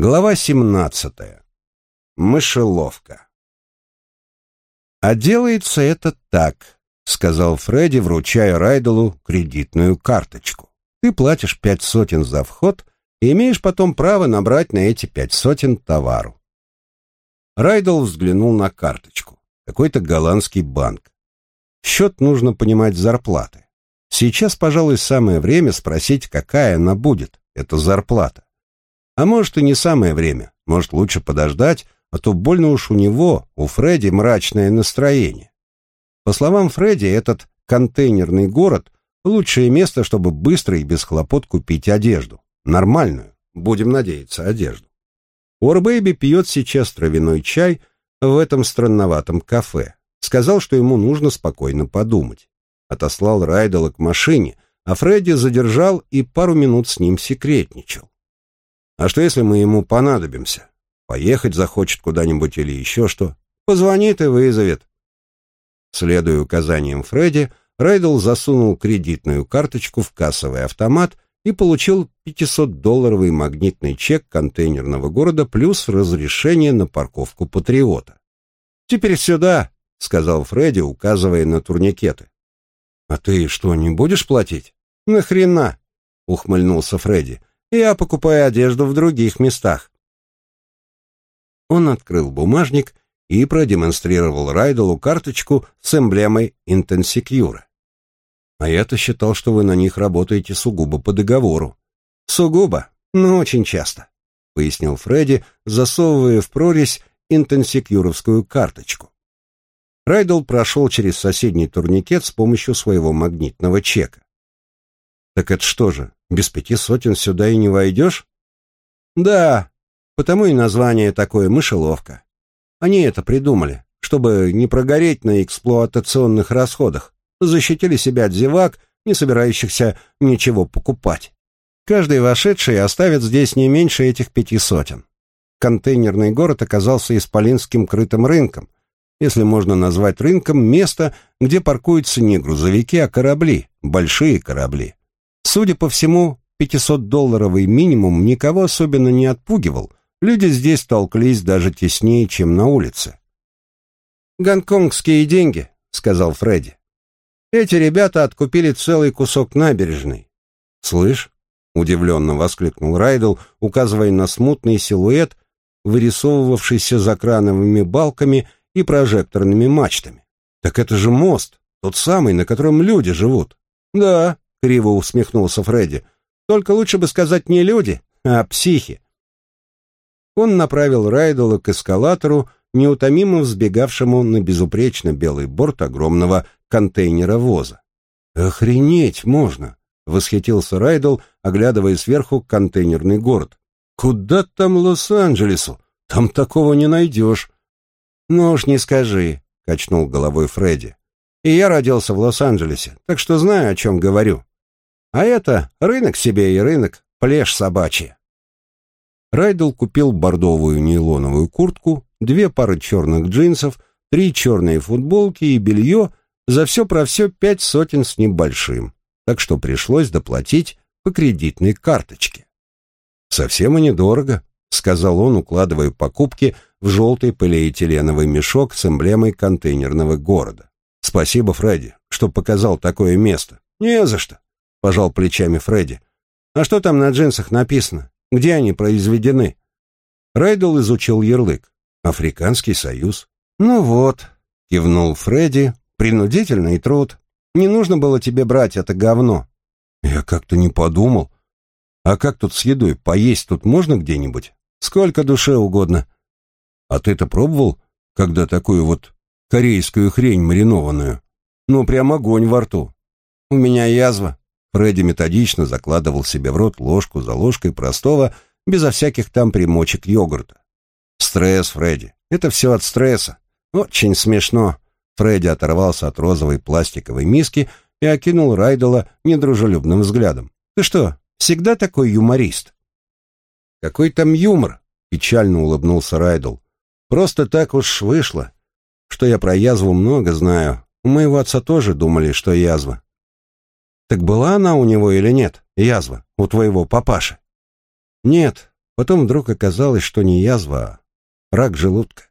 Глава 17. Мышеловка. «А делается это так», — сказал Фредди, вручая Райделу кредитную карточку. «Ты платишь пять сотен за вход и имеешь потом право набрать на эти пять сотен товару». Райдел взглянул на карточку. Какой-то голландский банк. Счет нужно понимать зарплаты. Сейчас, пожалуй, самое время спросить, какая она будет, эта зарплата. А может и не самое время, может лучше подождать, а то больно уж у него, у Фредди, мрачное настроение. По словам Фредди, этот контейнерный город – лучшее место, чтобы быстро и без хлопот купить одежду. Нормальную, будем надеяться, одежду. Орбэйби пьет сейчас травяной чай в этом странноватом кафе. Сказал, что ему нужно спокойно подумать. Отослал Райдела к машине, а Фредди задержал и пару минут с ним секретничал. А что, если мы ему понадобимся? Поехать захочет куда-нибудь или еще что? Позвонит и вызовет. Следуя указаниям Фредди, Райдл засунул кредитную карточку в кассовый автомат и получил 500-долларовый магнитный чек контейнерного города плюс разрешение на парковку «Патриота». «Теперь сюда», — сказал Фредди, указывая на турникеты. «А ты что, не будешь платить?» «Нахрена?» — ухмыльнулся Фредди. Я покупаю одежду в других местах. Он открыл бумажник и продемонстрировал Райделу карточку с эмблемой Intensecure. А я-то считал, что вы на них работаете сугубо по договору. Сугубо, но очень часто, пояснил Фредди, засовывая в прорезь интенсекюровскую карточку. Райдел прошел через соседний турникет с помощью своего магнитного чека. Так это что же, без пяти сотен сюда и не войдешь? Да, потому и название такое «мышеловка». Они это придумали, чтобы не прогореть на эксплуатационных расходах, защитили себя от зевак, не собирающихся ничего покупать. Каждый вошедший оставит здесь не меньше этих пяти сотен. Контейнерный город оказался исполинским крытым рынком, если можно назвать рынком место, где паркуются не грузовики, а корабли, большие корабли. Судя по всему, 500-долларовый минимум никого особенно не отпугивал. Люди здесь толклись даже теснее, чем на улице. «Гонконгские деньги», — сказал Фредди. «Эти ребята откупили целый кусок набережной». «Слышь?» — удивленно воскликнул Райдл, указывая на смутный силуэт, вырисовывавшийся за крановыми балками и прожекторными мачтами. «Так это же мост, тот самый, на котором люди живут». «Да», — криво усмехнулся Фредди. «Только лучше бы сказать не люди, а психи». Он направил Райдела к эскалатору, неутомимо взбегавшему на безупречно белый борт огромного контейнера-воза. «Охренеть можно!» — восхитился Райдл, оглядывая сверху контейнерный город. «Куда там Лос-Анджелесу? Там такого не найдешь». «Ну уж не скажи», — качнул головой Фредди. «И я родился в Лос-Анджелесе, так что знаю, о чем говорю. А это рынок себе и рынок, плешь собачья. Райдл купил бордовую нейлоновую куртку, две пары черных джинсов, три черные футболки и белье, за все про все пять сотен с небольшим, так что пришлось доплатить по кредитной карточке. «Совсем и недорого», — сказал он, укладывая покупки в желтый полиэтиленовый мешок с эмблемой контейнерного города. «Спасибо, Фредди, что показал такое место. Не за что. — пожал плечами Фредди. «А что там на джинсах написано? Где они произведены?» Райдл изучил ярлык. «Африканский союз». «Ну вот», — кивнул Фредди, — «принудительный труд. Не нужно было тебе брать это говно». «Я как-то не подумал. А как тут с едой? Поесть тут можно где-нибудь? Сколько душе угодно». «А ты-то пробовал, когда такую вот корейскую хрень маринованную? Ну, прям огонь во рту. У меня язва, Фредди методично закладывал себе в рот ложку за ложкой простого, безо всяких там примочек йогурта. «Стресс, Фредди. Это все от стресса. Очень смешно». Фредди оторвался от розовой пластиковой миски и окинул Райдела недружелюбным взглядом. «Ты что, всегда такой юморист?» «Какой там юмор?» — печально улыбнулся Райдел. «Просто так уж вышло, что я про язву много знаю. У моего отца тоже думали, что язва. Так была она у него или нет, язва, у твоего папаши? Нет, Потом вдруг оказалось, что не язва, а рак желудка.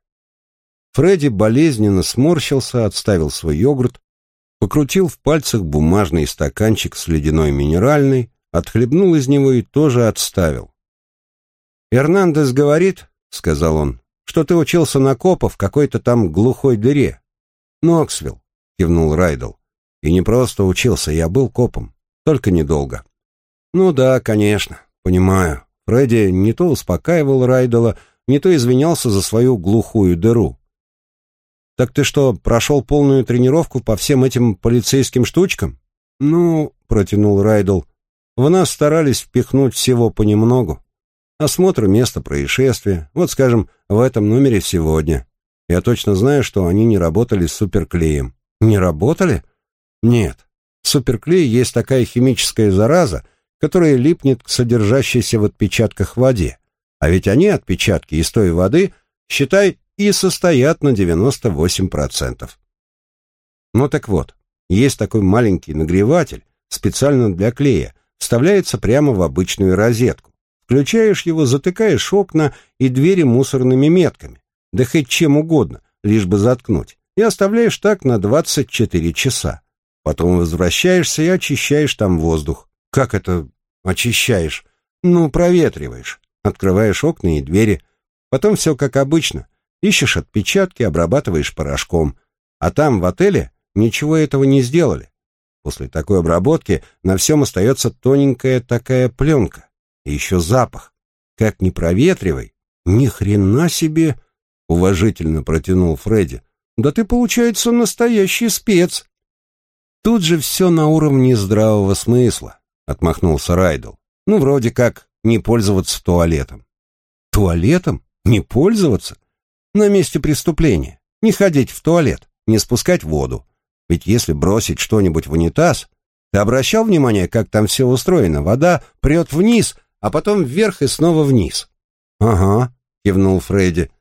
Фредди болезненно сморщился, отставил свой йогурт, покрутил в пальцах бумажный стаканчик с ледяной минеральной, отхлебнул из него и тоже отставил. «Эрнандес говорит, — сказал он, — что ты учился на копа в какой-то там глухой дыре». «Ноксвилл», — кивнул Райдл. «И не просто учился, я был копом, только недолго». «Ну да, конечно, понимаю». Фредди не то успокаивал Райдела, не то извинялся за свою глухую дыру. «Так ты что, прошел полную тренировку по всем этим полицейским штучкам?» «Ну», — протянул Райдл, — «в нас старались впихнуть всего понемногу. Осмотр места происшествия, вот, скажем, в этом номере сегодня. Я точно знаю, что они не работали с суперклеем». «Не работали?» «Нет. Суперклей есть такая химическая зараза, которая липнет к содержащейся в отпечатках воде. А ведь они, отпечатки из той воды, считай, и состоят на 98%. Ну так вот, есть такой маленький нагреватель, специально для клея, вставляется прямо в обычную розетку. Включаешь его, затыкаешь окна и двери мусорными метками, да хоть чем угодно, лишь бы заткнуть, и оставляешь так на 24 часа. Потом возвращаешься и очищаешь там воздух. Как это очищаешь? Ну, проветриваешь. Открываешь окна и двери. Потом все как обычно. Ищешь отпечатки, обрабатываешь порошком. А там, в отеле, ничего этого не сделали. После такой обработки на всем остается тоненькая такая пленка. И еще запах. Как ни проветривай, ни хрена себе, уважительно протянул Фредди. Да ты, получается, настоящий спец. Тут же все на уровне здравого смысла, отмахнулся Райдл. Ну, вроде как не пользоваться туалетом. Туалетом? Не пользоваться? на месте преступления. Не ходить в туалет, не спускать воду. Ведь если бросить что-нибудь в унитаз, ты обращал внимание, как там все устроено? Вода прет вниз, а потом вверх и снова вниз. Ага, кивнул Фредди.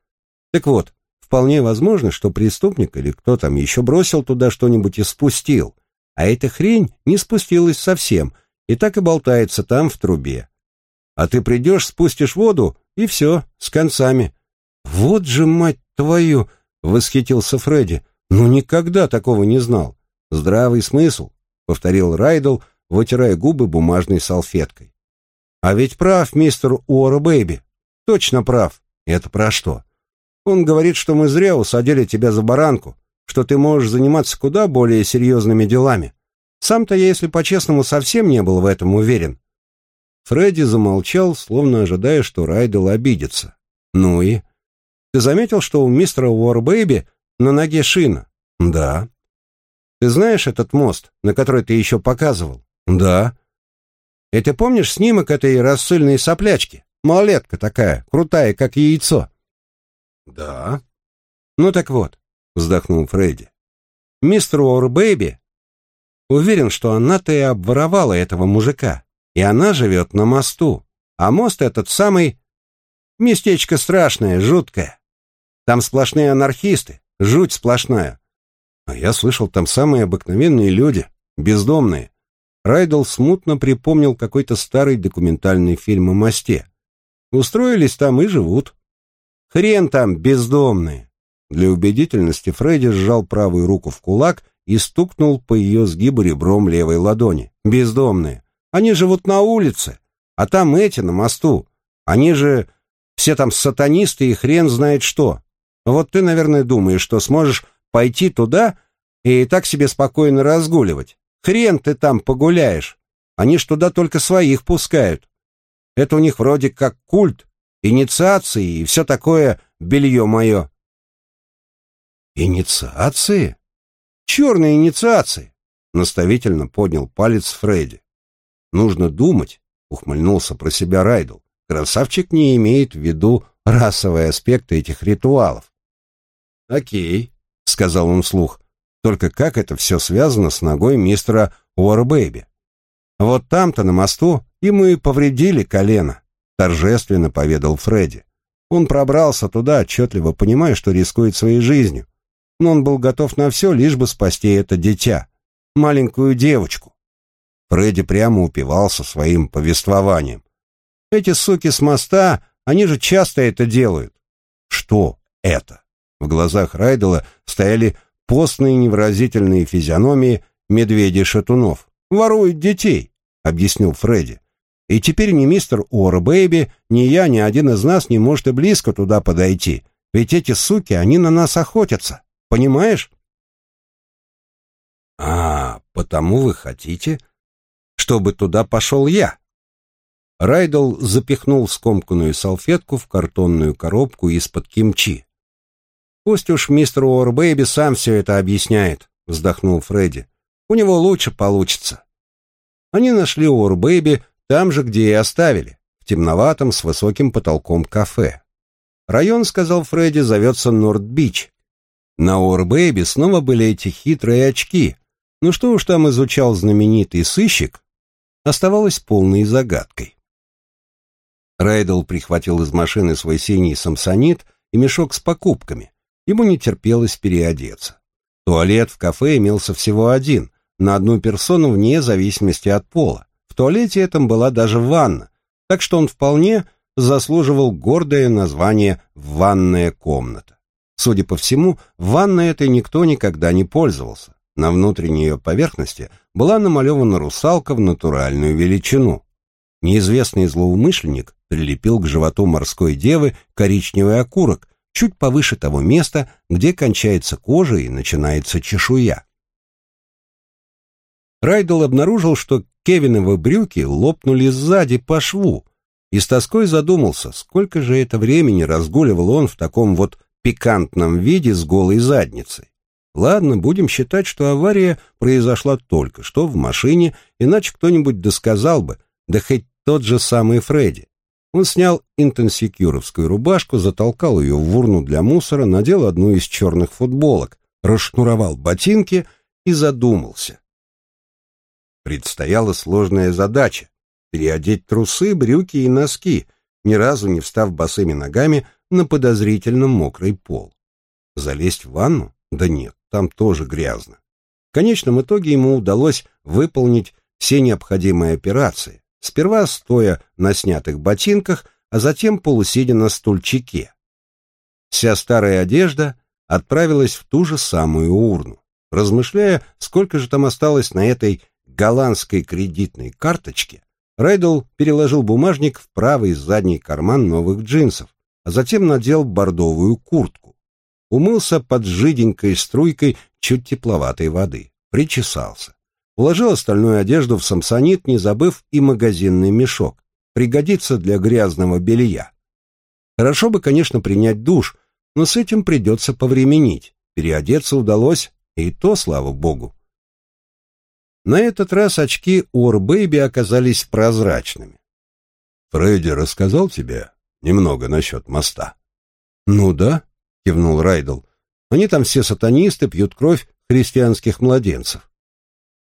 Так вот, вполне возможно, что преступник или кто там еще бросил туда что-нибудь и спустил, а эта хрень не спустилась совсем и так и болтается там в трубе. А ты придешь, спустишь воду, и все, с концами. «Вот же, мать твою!» — восхитился Фредди. «Ну, никогда такого не знал. Здравый смысл», — повторил Райдл, вытирая губы бумажной салфеткой. «А ведь прав мистер Уорбэйби. Точно прав. Это про что? Он говорит, что мы зря усадили тебя за баранку, что ты можешь заниматься куда более серьезными делами. Сам-то я, если по-честному, совсем не был в этом уверен». Фредди замолчал, словно ожидая, что Райдл обидится. «Ну и?» Ты заметил, что у мистера Уорбэйби на ноге шина? Да. Ты знаешь этот мост, на который ты еще показывал? Да. И ты помнишь снимок этой рассыльной соплячки? Малолетка такая, крутая, как яйцо. Да. Ну так вот, вздохнул Фредди. Мистер Уорбэйби уверен, что она-то и обворовала этого мужика, и она живет на мосту. А мост этот самый... Местечко страшное, жуткое. Там сплошные анархисты, жуть сплошная. А я слышал, там самые обыкновенные люди, бездомные. Райдл смутно припомнил какой-то старый документальный фильм о мосте. Устроились там и живут. Хрен там, бездомные. Для убедительности Фредди сжал правую руку в кулак и стукнул по ее сгибу ребром левой ладони. Бездомные. Они живут на улице, а там эти на мосту. Они же все там сатанисты и хрен знает что. Вот ты, наверное, думаешь, что сможешь пойти туда и так себе спокойно разгуливать. Хрен ты там погуляешь. Они ж туда только своих пускают. Это у них вроде как культ, инициации и все такое белье мое. Инициации? Черные инициации, наставительно поднял палец Фредди. Нужно думать, ухмыльнулся про себя Райдл. Красавчик не имеет в виду расовые аспекты этих ритуалов. «Окей», — сказал он вслух. «Только как это все связано с ногой мистера Уорбэйби?» «Вот там-то, на мосту, ему и повредили колено», — торжественно поведал Фредди. Он пробрался туда, отчетливо понимая, что рискует своей жизнью. Но он был готов на все, лишь бы спасти это дитя, маленькую девочку. Фредди прямо упивался своим повествованием. Эти суки с моста Они же часто это делают. Что это? В глазах Райдела стояли постные невыразительные физиономии медведей-шатунов. «Воруют детей», — объяснил Фредди. «И теперь ни мистер Уорбэйби, ни я, ни один из нас не может и близко туда подойти, ведь эти суки, они на нас охотятся, понимаешь?» «А, потому вы хотите, чтобы туда пошел я?» Райдл запихнул скомканную салфетку в картонную коробку из-под кимчи. «Пусть уж мистер Уорбэйби сам все это объясняет», — вздохнул Фредди. «У него лучше получится». Они нашли Уорбэйби там же, где и оставили, в темноватом с высоким потолком кафе. Район, сказал Фредди, зовется Норд-Бич. На Уорбэйби снова были эти хитрые очки. Ну что уж там изучал знаменитый сыщик, оставалось полной загадкой. Райдл прихватил из машины свой синий самсонит и мешок с покупками. Ему не терпелось переодеться. Туалет в кафе имелся всего один, на одну персону вне зависимости от пола. В туалете этом была даже ванна, так что он вполне заслуживал гордое название «ванная комната». Судя по всему, ванной этой никто никогда не пользовался. На внутренней ее поверхности была намалевана русалка в натуральную величину. Неизвестный злоумышленник прилепил к животу морской девы коричневый окурок, чуть повыше того места, где кончается кожа и начинается чешуя. Райдл обнаружил, что Кевиновы брюки лопнули сзади по шву, и с тоской задумался, сколько же это времени разгуливал он в таком вот пикантном виде с голой задницей. Ладно, будем считать, что авария произошла только что в машине, иначе кто-нибудь досказал бы, да хоть тот же самый Фредди. Он снял интенсикюровскую рубашку, затолкал ее в урну для мусора, надел одну из черных футболок, расшнуровал ботинки и задумался. Предстояла сложная задача — переодеть трусы, брюки и носки, ни разу не встав босыми ногами на подозрительно мокрый пол. Залезть в ванну? Да нет, там тоже грязно. В конечном итоге ему удалось выполнить все необходимые операции, сперва стоя на снятых ботинках, а затем полусидя на стульчике. Вся старая одежда отправилась в ту же самую урну. Размышляя, сколько же там осталось на этой голландской кредитной карточке, Райдл переложил бумажник в правый задний карман новых джинсов, а затем надел бордовую куртку. Умылся под жиденькой струйкой чуть тепловатой воды, причесался. Уложил остальную одежду в самсонит, не забыв и магазинный мешок. Пригодится для грязного белья. Хорошо бы, конечно, принять душ, но с этим придется повременить. Переодеться удалось, и то, слава богу. На этот раз очки у Орбэйби оказались прозрачными. «Фредди рассказал тебе немного насчет моста?» «Ну да», — кивнул Райдл. «Они там все сатанисты, пьют кровь христианских младенцев.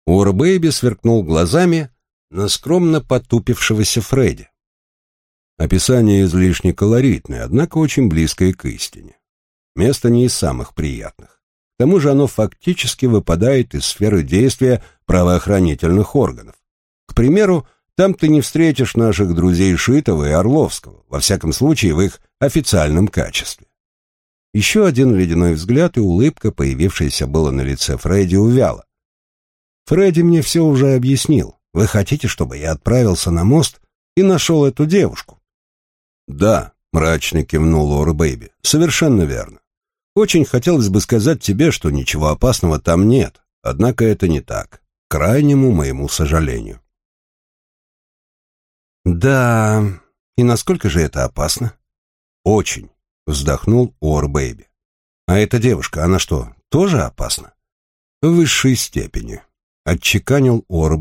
Уорбэйби сверкнул глазами на скромно потупившегося Фредди. Описание излишне колоритное, однако очень близкое к истине. Место не из самых приятных. К тому же оно фактически выпадает из сферы действия правоохранительных органов. К примеру, там ты не встретишь наших друзей Шитова и Орловского, во всяком случае в их официальном качестве. Еще один ледяной взгляд и улыбка, появившаяся было на лице Фредди, увяла. Фредди мне все уже объяснил. Вы хотите, чтобы я отправился на мост и нашел эту девушку?» «Да», — мрачно кивнул Лора Бэйби, — «совершенно верно. Очень хотелось бы сказать тебе, что ничего опасного там нет, однако это не так, к крайнему моему сожалению». «Да, и насколько же это опасно?» «Очень», — вздохнул Ор. «А эта девушка, она что, тоже опасна?» «В высшей степени», — отчеканил Ор.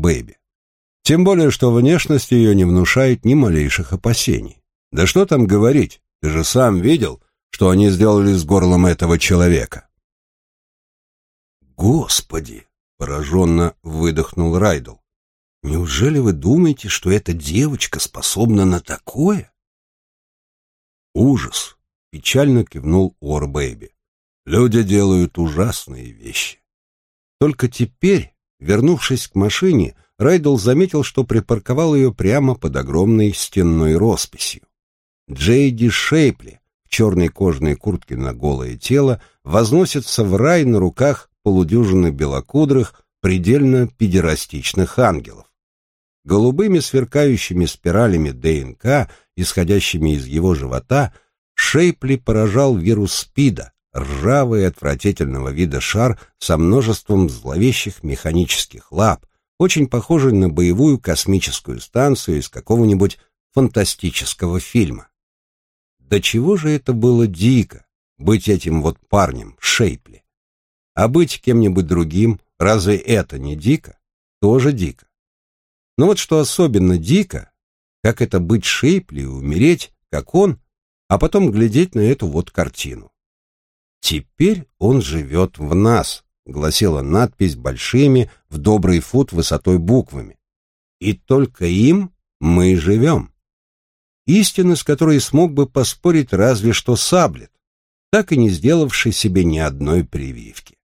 «Тем более, что внешность ее не внушает ни малейших опасений. Да что там говорить, ты же сам видел, что они сделали с горлом этого человека». «Господи!» — пораженно выдохнул Райдл. «Неужели вы думаете, что эта девочка способна на такое?» «Ужас!» — печально кивнул Ор Бэйби. «Люди делают ужасные вещи. Только теперь Вернувшись к машине, Райдл заметил, что припарковал ее прямо под огромной стенной росписью. Джейди Шейпли в черной кожаной куртке на голое тело возносится в рай на руках полудюжины белокудрых, предельно педерастичных ангелов. Голубыми сверкающими спиралями ДНК, исходящими из его живота, Шейпли поражал вирус СПИДа, ржавый отвратительного вида шар со множеством зловещих механических лап, очень похожий на боевую космическую станцию из какого-нибудь фантастического фильма. До чего же это было дико, быть этим вот парнем, Шейпли. А быть кем-нибудь другим, разве это не дико? Тоже дико. Но вот что особенно дико, как это быть Шейпли умереть, как он, а потом глядеть на эту вот картину. «Теперь он живет в нас», — гласила надпись большими в добрый фут высотой буквами. «И только им мы живем» истины, с которой смог бы поспорить разве что Саблет, так и не сделавший себе ни одной прививки.